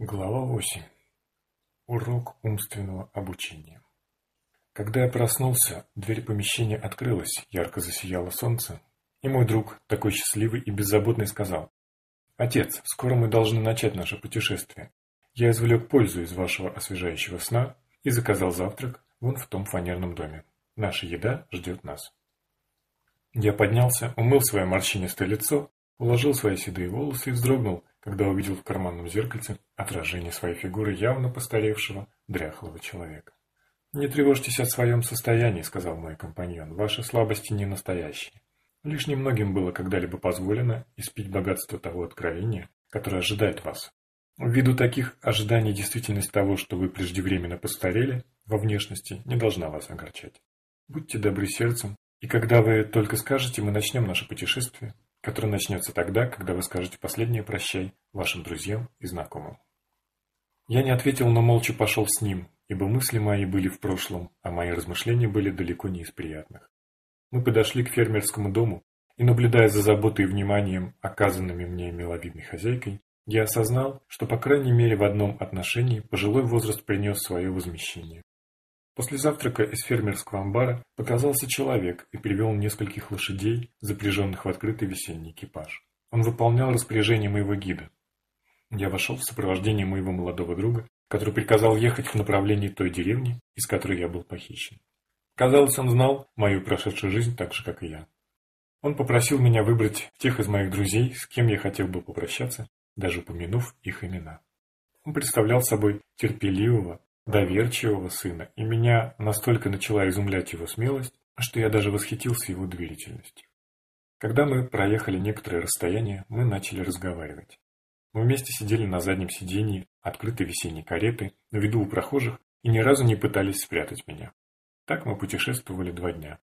Глава 8. Урок умственного обучения. Когда я проснулся, дверь помещения открылась, ярко засияло солнце, и мой друг, такой счастливый и беззаботный, сказал, «Отец, скоро мы должны начать наше путешествие. Я извлек пользу из вашего освежающего сна и заказал завтрак вон в том фанерном доме. Наша еда ждет нас». Я поднялся, умыл свое морщинистое лицо, уложил свои седые волосы и вздрогнул, когда увидел в карманном зеркальце отражение своей фигуры явно постаревшего, дряхлого человека. «Не тревожьтесь о своем состоянии», — сказал мой компаньон. «Ваши слабости не настоящие. Лишь немногим было когда-либо позволено испить богатство того откровения, которое ожидает вас. Ввиду таких ожиданий действительность того, что вы преждевременно постарели, во внешности не должна вас огорчать. Будьте добры сердцем, и когда вы только скажете, мы начнем наше путешествие, который начнется тогда, когда вы скажете последнее «прощай» вашим друзьям и знакомым. Я не ответил, но молча пошел с ним, ибо мысли мои были в прошлом, а мои размышления были далеко не из приятных. Мы подошли к фермерскому дому, и, наблюдая за заботой и вниманием, оказанными мне миловидной хозяйкой, я осознал, что, по крайней мере, в одном отношении пожилой возраст принес свое возмещение. После завтрака из фермерского амбара показался человек и привел нескольких лошадей, запряженных в открытый весенний экипаж. Он выполнял распоряжение моего гида. Я вошел в сопровождении моего молодого друга, который приказал ехать в направлении той деревни, из которой я был похищен. Казалось, он знал мою прошедшую жизнь так же, как и я. Он попросил меня выбрать тех из моих друзей, с кем я хотел бы попрощаться, даже упомянув их имена. Он представлял собой терпеливого, доверчивого сына, и меня настолько начала изумлять его смелость, что я даже восхитился его доверительностью. Когда мы проехали некоторое расстояние, мы начали разговаривать. Мы вместе сидели на заднем сиденье открытой весенней кареты, на виду у прохожих, и ни разу не пытались спрятать меня. Так мы путешествовали два дня.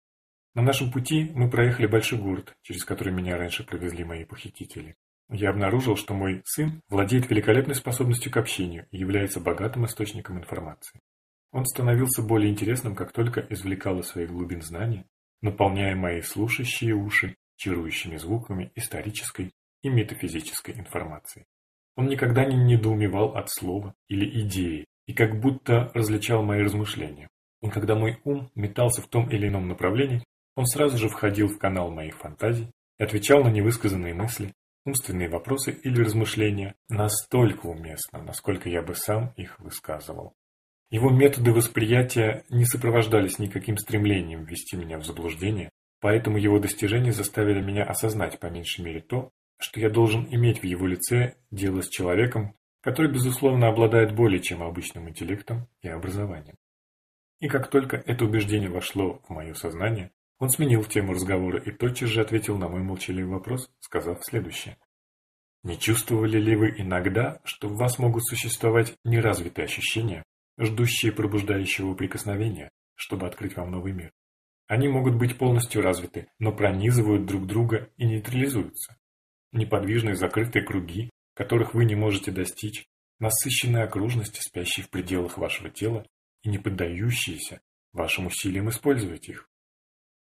На нашем пути мы проехали большой город, через который меня раньше провезли мои похитители. Я обнаружил, что мой сын владеет великолепной способностью к общению и является богатым источником информации. Он становился более интересным, как только извлекал из своих глубин знания, наполняя мои слушающие уши чарующими звуками исторической и метафизической информации. Он никогда не недоумевал от слова или идеи и как будто различал мои размышления. И когда мой ум метался в том или ином направлении, он сразу же входил в канал моих фантазий и отвечал на невысказанные мысли, умственные вопросы или размышления настолько уместно, насколько я бы сам их высказывал. Его методы восприятия не сопровождались никаким стремлением ввести меня в заблуждение, поэтому его достижения заставили меня осознать по меньшей мере то, что я должен иметь в его лице дело с человеком, который, безусловно, обладает более чем обычным интеллектом и образованием. И как только это убеждение вошло в мое сознание, он сменил тему разговора и тотчас же ответил на мой молчаливый вопрос, сказав следующее. Не чувствовали ли вы иногда, что в вас могут существовать неразвитые ощущения, ждущие пробуждающего прикосновения, чтобы открыть вам новый мир? Они могут быть полностью развиты, но пронизывают друг друга и нейтрализуются. Неподвижные закрытые круги, которых вы не можете достичь, насыщенные окружности, спящие в пределах вашего тела и не поддающиеся вашим усилиям использовать их.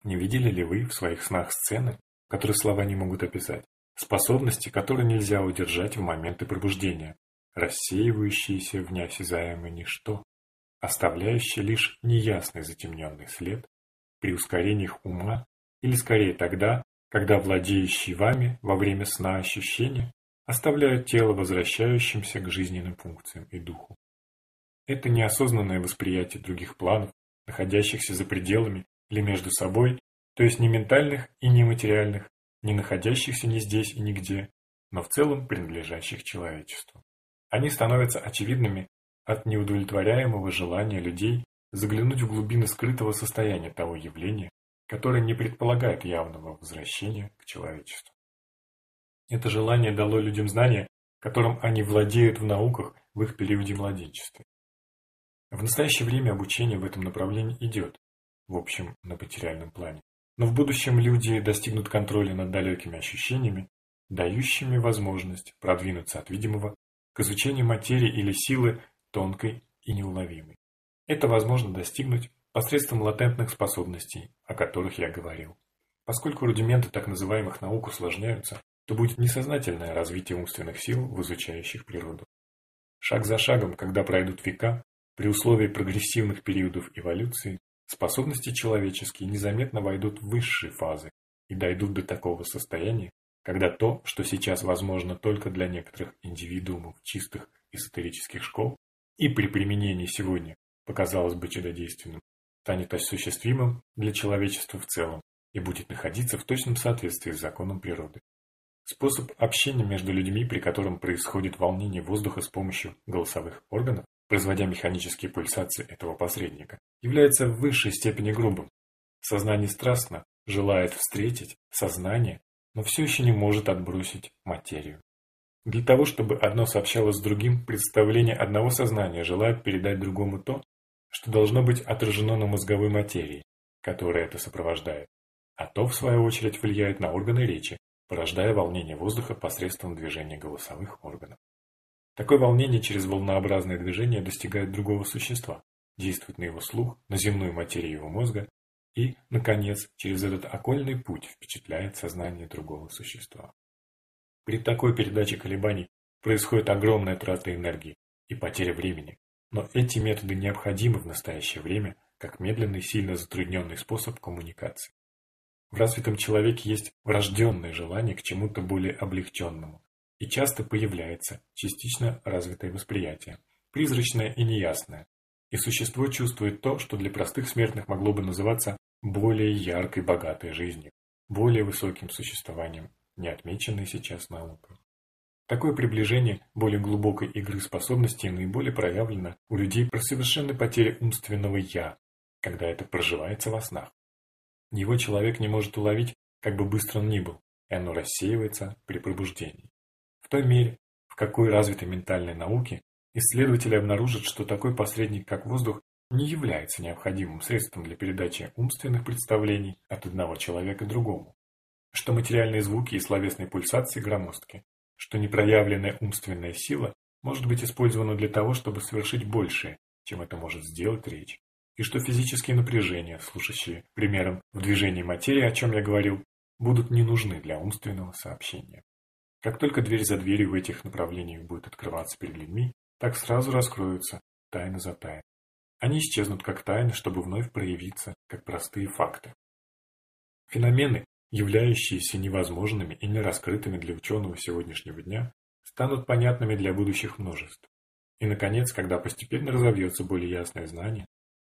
Не видели ли вы в своих снах сцены, которые слова не могут описать, способности, которые нельзя удержать в моменты пробуждения, рассеивающиеся в неосязаемое ничто, оставляющие лишь неясный затемненный след при ускорениях ума или скорее тогда, когда владеющие вами во время сна ощущения оставляют тело возвращающимся к жизненным функциям и духу. Это неосознанное восприятие других планов, находящихся за пределами или между собой, то есть не ментальных и не материальных, не находящихся ни здесь и нигде, но в целом принадлежащих человечеству. Они становятся очевидными от неудовлетворяемого желания людей заглянуть в глубины скрытого состояния того явления, которое не предполагает явного возвращения к человечеству. Это желание дало людям знания, которым они владеют в науках в их периоде младенчества. В настоящее время обучение в этом направлении идет, в общем, на материальном плане. Но в будущем люди достигнут контроля над далекими ощущениями, дающими возможность продвинуться от видимого к изучению материи или силы тонкой и неуловимой. Это возможно достигнуть посредством латентных способностей, о которых я говорил. Поскольку рудименты так называемых наук усложняются, то будет несознательное развитие умственных сил в изучающих природу. Шаг за шагом, когда пройдут века, при условии прогрессивных периодов эволюции, способности человеческие незаметно войдут в высшие фазы и дойдут до такого состояния, когда то, что сейчас возможно только для некоторых индивидуумов чистых эзотерических школ и при применении сегодня показалось бы чудодейственным, станет осуществимым для человечества в целом и будет находиться в точном соответствии с законом природы. Способ общения между людьми, при котором происходит волнение воздуха с помощью голосовых органов, производя механические пульсации этого посредника, является в высшей степени грубым. Сознание страстно желает встретить сознание, но все еще не может отбросить материю. Для того, чтобы одно сообщалось с другим, представление одного сознания желает передать другому то, что должно быть отражено на мозговой материи, которая это сопровождает, а то, в свою очередь, влияет на органы речи, порождая волнение воздуха посредством движения голосовых органов. Такое волнение через волнообразное движение достигает другого существа, действует на его слух, на земную материю его мозга и, наконец, через этот окольный путь впечатляет сознание другого существа. При такой передаче колебаний происходит огромная трата энергии и потеря времени, но эти методы необходимы в настоящее время как медленный, сильно затрудненный способ коммуникации. В развитом человеке есть врожденное желание к чему-то более облегченному, и часто появляется частично развитое восприятие, призрачное и неясное, и существо чувствует то, что для простых смертных могло бы называться более яркой, богатой жизнью, более высоким существованием, не отмеченной сейчас наукой. Такое приближение более глубокой игры способностей наиболее проявлено у людей при совершенной потере умственного «я», когда это проживается во снах. Его человек не может уловить, как бы быстро он ни был, и оно рассеивается при пробуждении. Той мере, в какой развитой ментальной науке исследователи обнаружат, что такой посредник, как воздух, не является необходимым средством для передачи умственных представлений от одного человека другому, что материальные звуки и словесные пульсации громоздки, что непроявленная умственная сила может быть использована для того, чтобы совершить большее, чем это может сделать речь и что физические напряжения, служащие примером в движении материи, о чем я говорил, будут не нужны для умственного сообщения. Как только дверь за дверью в этих направлениях будет открываться перед людьми, так сразу раскроются тайны за тайны. Они исчезнут как тайны, чтобы вновь проявиться как простые факты. Феномены, являющиеся невозможными и нераскрытыми для ученого сегодняшнего дня, станут понятными для будущих множеств. И, наконец, когда постепенно разовьется более ясное знание,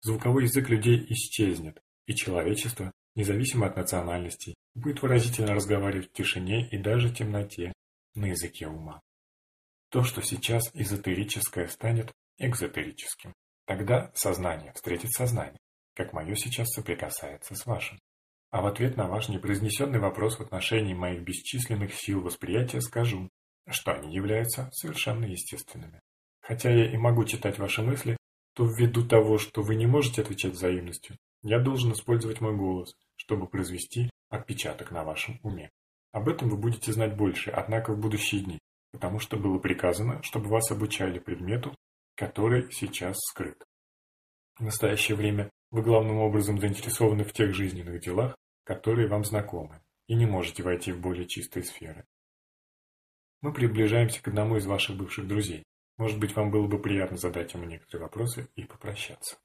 Звуковой язык людей исчезнет, и человечество, независимо от национальностей, будет выразительно разговаривать в тишине и даже темноте на языке ума. То, что сейчас эзотерическое, станет экзотерическим. Тогда сознание встретит сознание, как мое сейчас соприкасается с вашим. А в ответ на ваш непроизнесенный вопрос в отношении моих бесчисленных сил восприятия скажу, что они являются совершенно естественными. Хотя я и могу читать ваши мысли, то ввиду того, что вы не можете отвечать взаимностью, я должен использовать мой голос, чтобы произвести отпечаток на вашем уме. Об этом вы будете знать больше, однако в будущие дни, потому что было приказано, чтобы вас обучали предмету, который сейчас скрыт. В настоящее время вы главным образом заинтересованы в тех жизненных делах, которые вам знакомы, и не можете войти в более чистые сферы. Мы приближаемся к одному из ваших бывших друзей, может быть, вам было бы приятно задать ему некоторые вопросы и попрощаться.